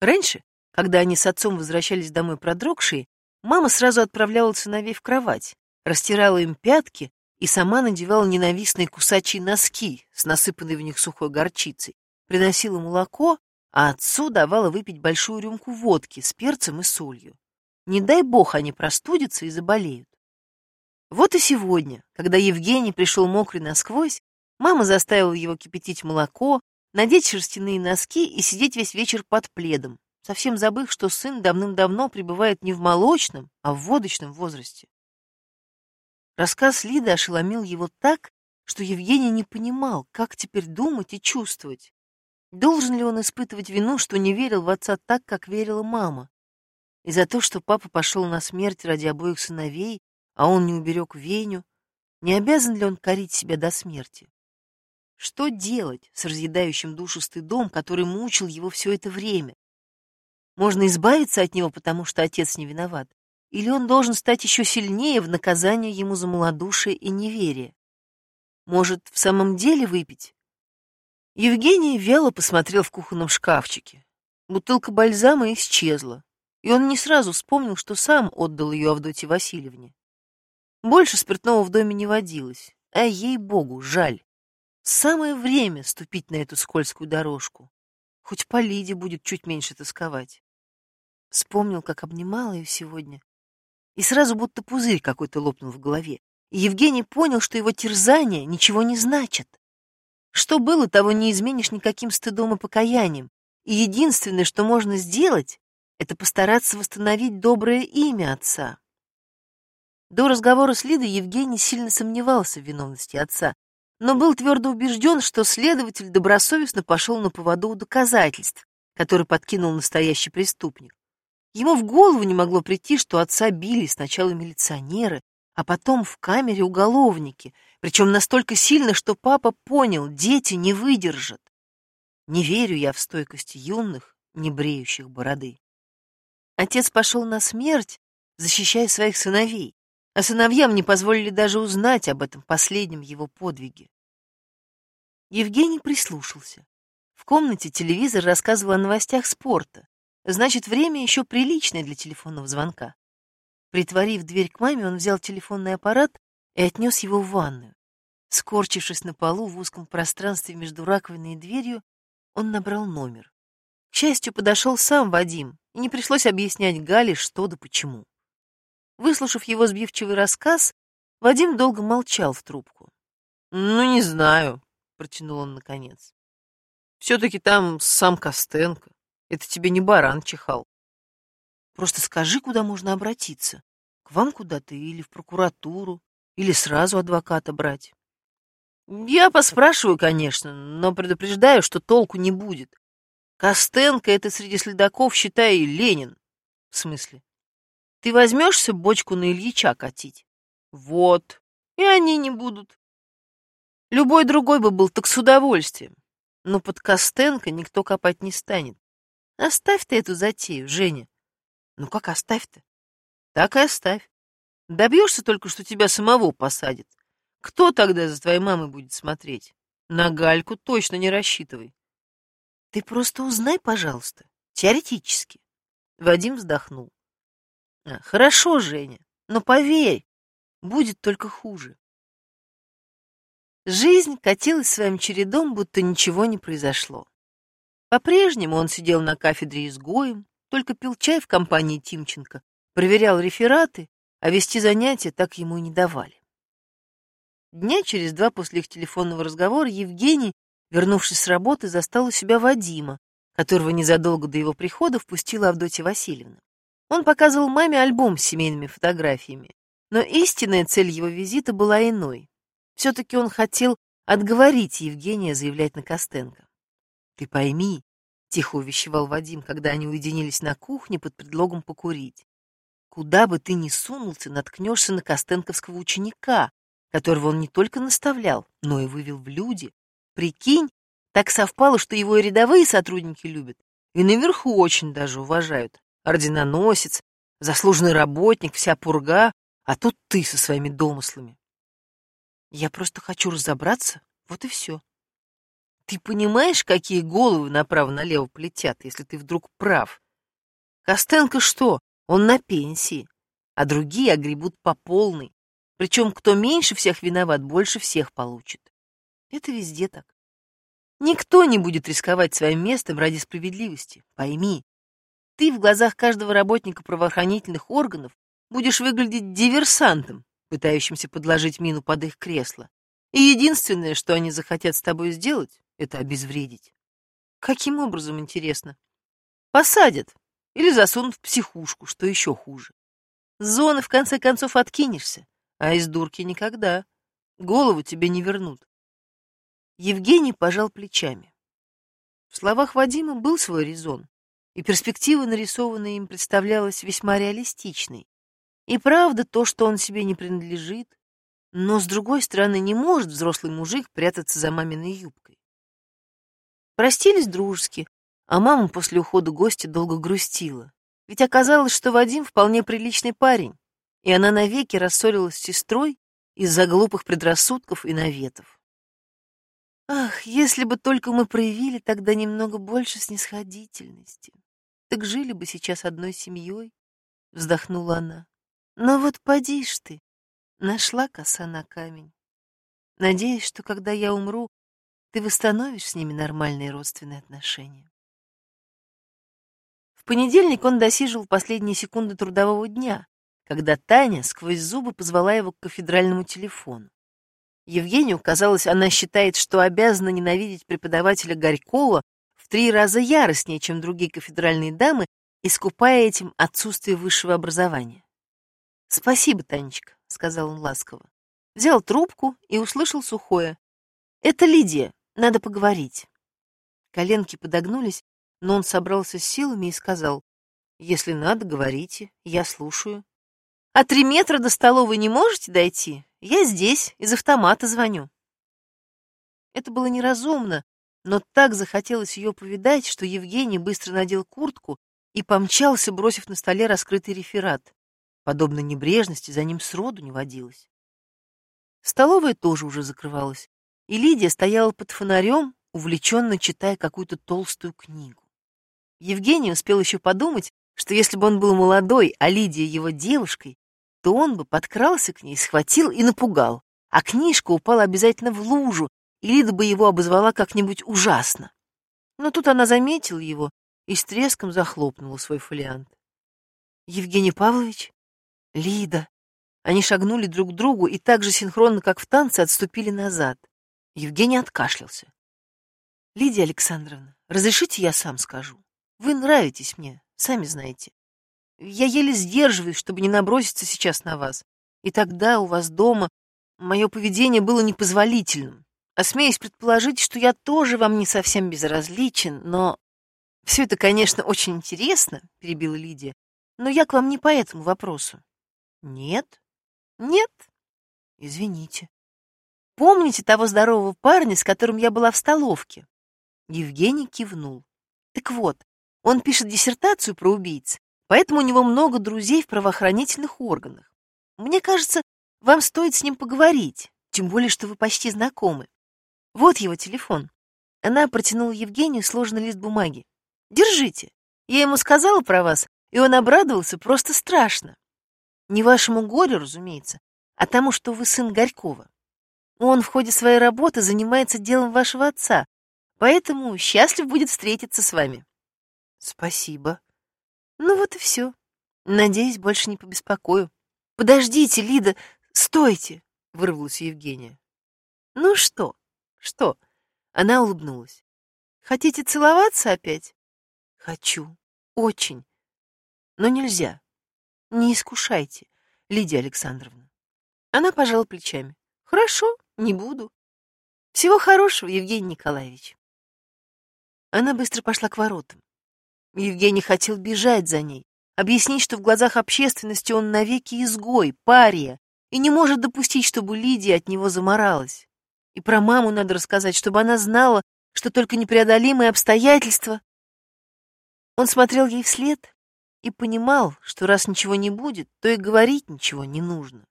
Раньше, когда они с отцом возвращались домой продрогшие, мама сразу отправляла сыновей в кровать, растирала им пятки и сама надевала ненавистные кусачие носки с насыпанной в них сухой горчицей, приносила молоко, а отцу давала выпить большую рюмку водки с перцем и солью. Не дай бог они простудятся и заболеют. Вот и сегодня, когда Евгений пришел мокрый насквозь, мама заставила его кипятить молоко, надеть шерстяные носки и сидеть весь вечер под пледом, совсем забыв, что сын давным-давно пребывает не в молочном, а в водочном возрасте. Рассказ Лиды ошеломил его так, что Евгений не понимал, как теперь думать и чувствовать. Должен ли он испытывать вину, что не верил в отца так, как верила мама? И за то, что папа пошел на смерть ради обоих сыновей, а он не уберег Веню, не обязан ли он корить себя до смерти? Что делать с разъедающим душу стыдом, который мучил его все это время? Можно избавиться от него, потому что отец не виноват, или он должен стать еще сильнее в наказание ему за малодушие и неверие? Может, в самом деле выпить? Евгений вяло посмотрел в кухонном шкафчике. Бутылка бальзама исчезла, и он не сразу вспомнил, что сам отдал ее Авдотье Васильевне. Больше спиртного в доме не водилось, а ей-богу, жаль. Самое время ступить на эту скользкую дорожку. Хоть по Лиде будет чуть меньше тосковать. Вспомнил, как обнимал ее сегодня. И сразу будто пузырь какой-то лопнул в голове. И Евгений понял, что его терзания ничего не значат. Что было, того не изменишь никаким стыдом и покаянием. И единственное, что можно сделать, это постараться восстановить доброе имя отца. До разговора с Лидой Евгений сильно сомневался в виновности отца, но был твердо убежден, что следователь добросовестно пошел на поводу у доказательств, которые подкинул настоящий преступник. Ему в голову не могло прийти, что отца били сначала милиционеры, а потом в камере уголовники, причем настолько сильно, что папа понял, дети не выдержат. Не верю я в стойкость юных, не бреющих бороды. Отец пошел на смерть, защищая своих сыновей а сыновьям не позволили даже узнать об этом последнем его подвиге. Евгений прислушался. В комнате телевизор рассказывал о новостях спорта. Значит, время еще приличное для телефонного звонка. Притворив дверь к маме, он взял телефонный аппарат и отнес его в ванную. Скорчившись на полу в узком пространстве между раковиной и дверью, он набрал номер. К счастью, подошел сам Вадим, и не пришлось объяснять Гале, что да почему. Выслушав его сбивчивый рассказ, Вадим долго молчал в трубку. «Ну, не знаю», — протянул он наконец. «Все-таки там сам Костенко. Это тебе не баран чихал. Просто скажи, куда можно обратиться. К вам куда-то или в прокуратуру, или сразу адвоката брать. Я поспрашиваю, конечно, но предупреждаю, что толку не будет. Костенко — это среди следаков, считай, Ленин. В смысле? Ты возьмешься бочку на Ильича катить? Вот. И они не будут. Любой другой бы был так с удовольствием. Но под Костенко никто копать не станет. Оставь ты эту затею, Женя. Ну как оставь-то? Так и оставь. Добьешься только, что тебя самого посадят. Кто тогда за твоей мамой будет смотреть? На Гальку точно не рассчитывай. Ты просто узнай, пожалуйста, теоретически. Вадим вздохнул. А, хорошо, Женя, но поверь, будет только хуже. Жизнь катилась своим чередом, будто ничего не произошло. По-прежнему он сидел на кафедре изгоем, только пил чай в компании Тимченко, проверял рефераты, а вести занятия так ему и не давали. Дня через два после их телефонного разговора Евгений, вернувшись с работы, застал у себя Вадима, которого незадолго до его прихода впустила Авдотья Васильевна. Он показывал маме альбом с семейными фотографиями, но истинная цель его визита была иной. Все-таки он хотел отговорить Евгения заявлять на Костенко. «Ты пойми», — тихо увещевал Вадим, когда они уединились на кухне под предлогом покурить, «куда бы ты ни сунулся, наткнешься на костенковского ученика, которого он не только наставлял, но и вывел в люди. Прикинь, так совпало, что его и рядовые сотрудники любят, и наверху очень даже уважают орденоносец, заслуженный работник, вся пурга, а тут ты со своими домыслами. Я просто хочу разобраться, вот и все. Ты понимаешь, какие головы направо-налево полетят, если ты вдруг прав? Костенко что? Он на пенсии, а другие огребут по полной. Причем кто меньше всех виноват, больше всех получит. Это везде так. Никто не будет рисковать своим местом ради справедливости. Пойми, ты в глазах каждого работника правоохранительных органов будешь выглядеть диверсантом, пытающимся подложить мину под их кресло. И единственное, что они захотят с тобой сделать, это обезвредить. Каким образом, интересно? Посадят или засунут в психушку, что еще хуже. С зоны, в конце концов, откинешься, а из дурки никогда. Голову тебе не вернут. Евгений пожал плечами. В словах Вадима был свой резон, и перспектива, нарисованная им, представлялась весьма реалистичной. И правда то, что он себе не принадлежит, но, с другой стороны, не может взрослый мужик прятаться за маминой юбкой. Простились дружески, а мама после ухода гостя долго грустила. Ведь оказалось, что Вадим вполне приличный парень, и она навеки рассорилась с сестрой из-за глупых предрассудков и наветов. Ах, если бы только мы проявили тогда немного больше снисходительности, так жили бы сейчас одной семьей, вздохнула она. Но вот поди ж ты, нашла коса на камень. Надеюсь, что когда я умру, ты восстановишь с ними нормальные родственные отношения. В понедельник он досиживал последние секунды трудового дня, когда Таня сквозь зубы позвала его к кафедральному телефону. Евгению казалось, она считает, что обязана ненавидеть преподавателя Горького три раза яростнее, чем другие кафедральные дамы, искупая этим отсутствие высшего образования. «Спасибо, Танечка», — сказал он ласково. Взял трубку и услышал сухое. «Это Лидия, надо поговорить». Коленки подогнулись, но он собрался с силами и сказал, «Если надо, говорите, я слушаю». «А три метра до столовой не можете дойти? Я здесь, из автомата звоню. Это было неразумно, но так захотелось ее повидать, что Евгений быстро надел куртку и помчался, бросив на столе раскрытый реферат. Подобной небрежности за ним сроду не водилось. Столовая тоже уже закрывалась, и Лидия стояла под фонарем, увлеченно читая какую-то толстую книгу. Евгений успел еще подумать, что если бы он был молодой, а Лидия его девушкой, то он бы подкрался к ней, схватил и напугал, а книжка упала обязательно в лужу, Лида бы его обозвала как-нибудь ужасно. Но тут она заметила его и с треском захлопнула свой фолиант. «Евгений Павлович? Лида!» Они шагнули друг к другу и так же синхронно, как в танце, отступили назад. Евгений откашлялся. «Лидия Александровна, разрешите я сам скажу? Вы нравитесь мне, сами знаете. Я еле сдерживаюсь, чтобы не наброситься сейчас на вас. И тогда у вас дома мое поведение было непозволительным. А смеюсь предположить, что я тоже вам не совсем безразличен, но... Все это, конечно, очень интересно, перебила Лидия, но я к вам не по этому вопросу. Нет? Нет? Извините. Помните того здорового парня, с которым я была в столовке? Евгений кивнул. Так вот, он пишет диссертацию про убийц, Поэтому у него много друзей в правоохранительных органах. Мне кажется, вам стоит с ним поговорить, тем более, что вы почти знакомы. Вот его телефон. Она протянула Евгению сложный лист бумаги. Держите. Я ему сказала про вас, и он обрадовался просто страшно. Не вашему горю, разумеется, а тому, что вы сын Горького. Он в ходе своей работы занимается делом вашего отца, поэтому счастлив будет встретиться с вами. Спасибо, ну вот и все. Надеюсь, больше не побеспокою. Подождите, Лида, стойте, вырвалась Евгения. Ну что? Что? Она улыбнулась. Хотите целоваться опять? Хочу. Очень. Но нельзя. Не искушайте, Лидия Александровна. Она пожала плечами. Хорошо, не буду. Всего хорошего, Евгений Николаевич. Она быстро пошла к воротам. Евгений хотел бежать за ней, объяснить, что в глазах общественности он навеки изгой, пария, и не может допустить, чтобы Лидия от него заморалась. И про маму надо рассказать, чтобы она знала, что только непреодолимые обстоятельства. Он смотрел ей вслед и понимал, что раз ничего не будет, то и говорить ничего не нужно.